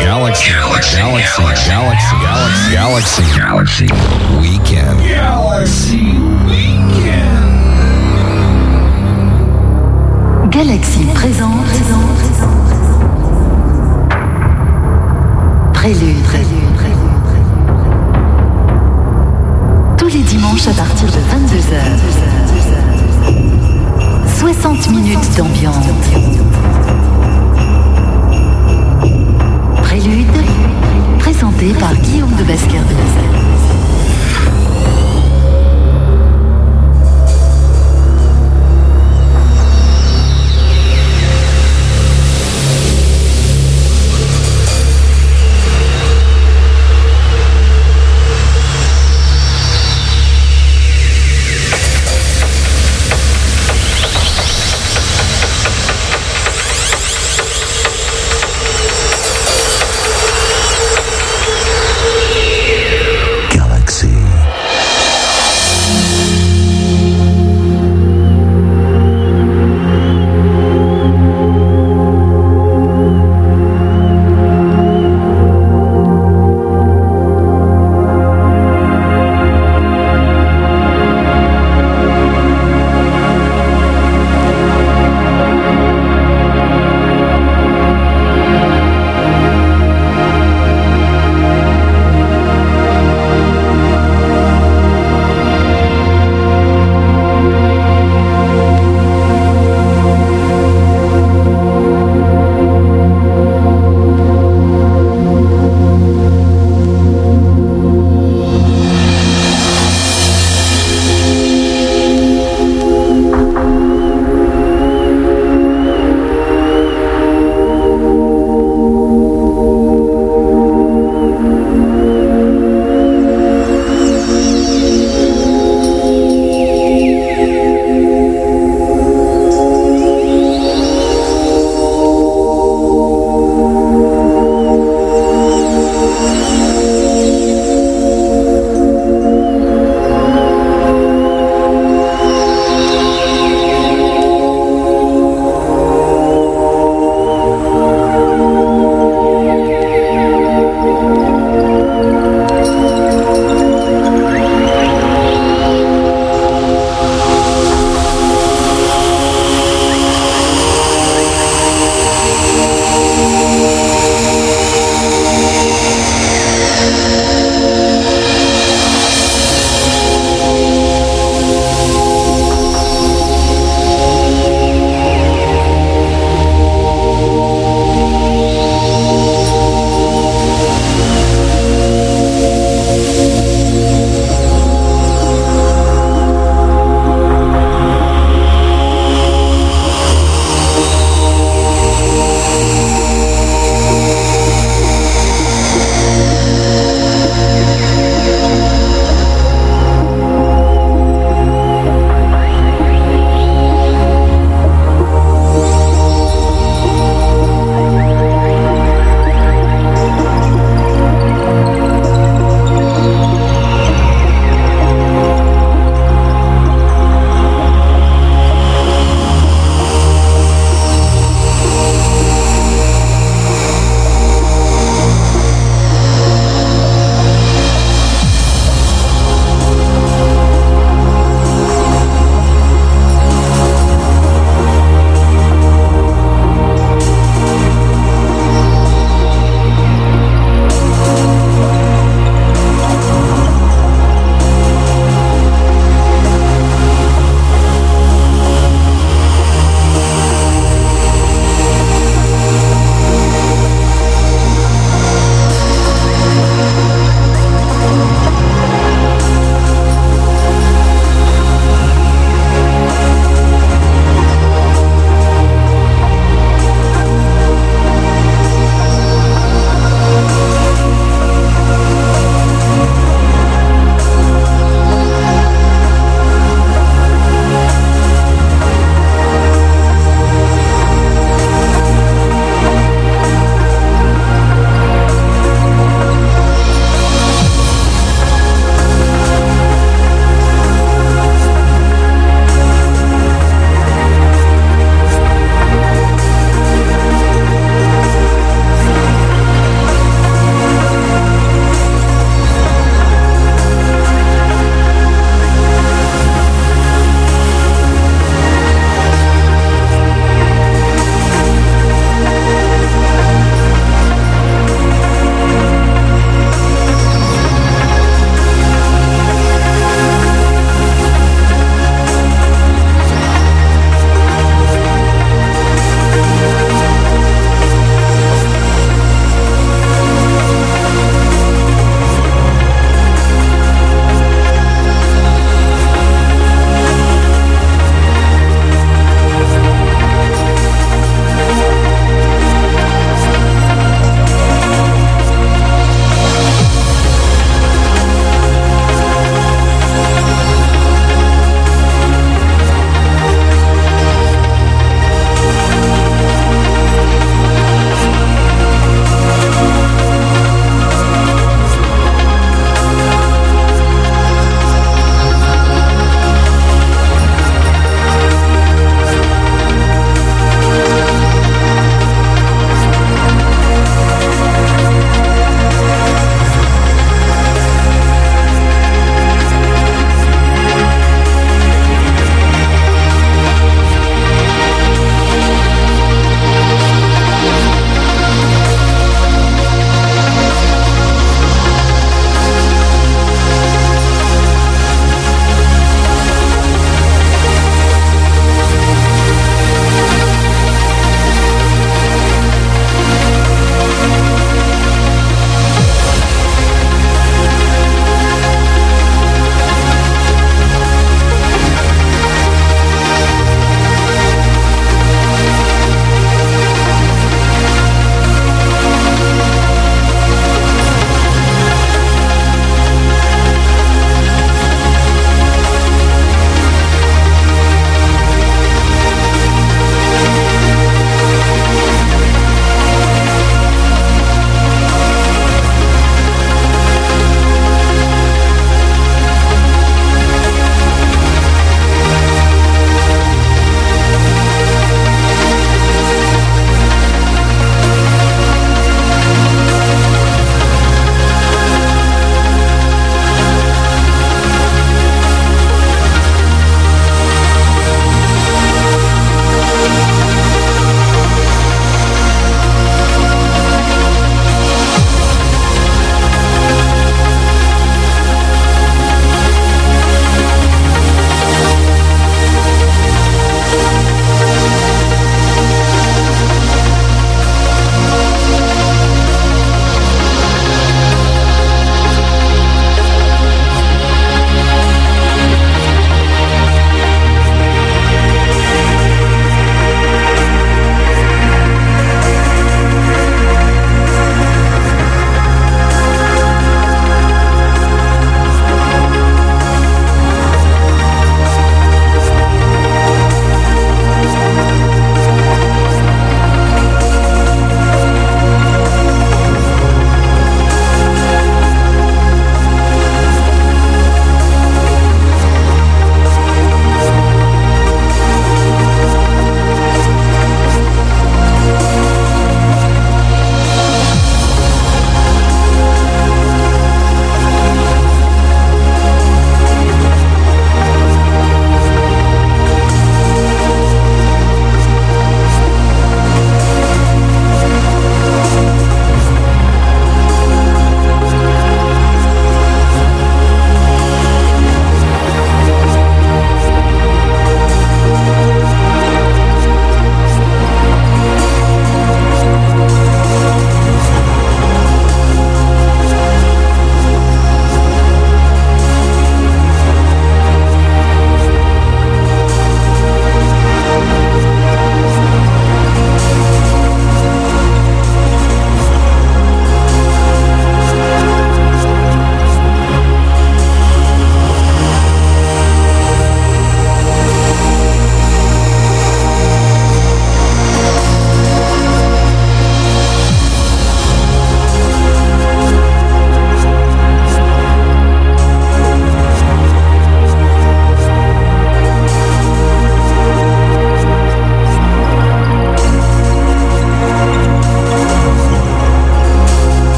Galaxy, Galaxy, Galaxy, Galaxy, Galaxy, Galaxy, Weekend. Galaxy Weekend. Galaxy présente. Prélude. Tous les dimanches à partir de 22h. 60 minutes d'ambiance. Prélude, présenté par Guillaume de Baskerville.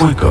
We go.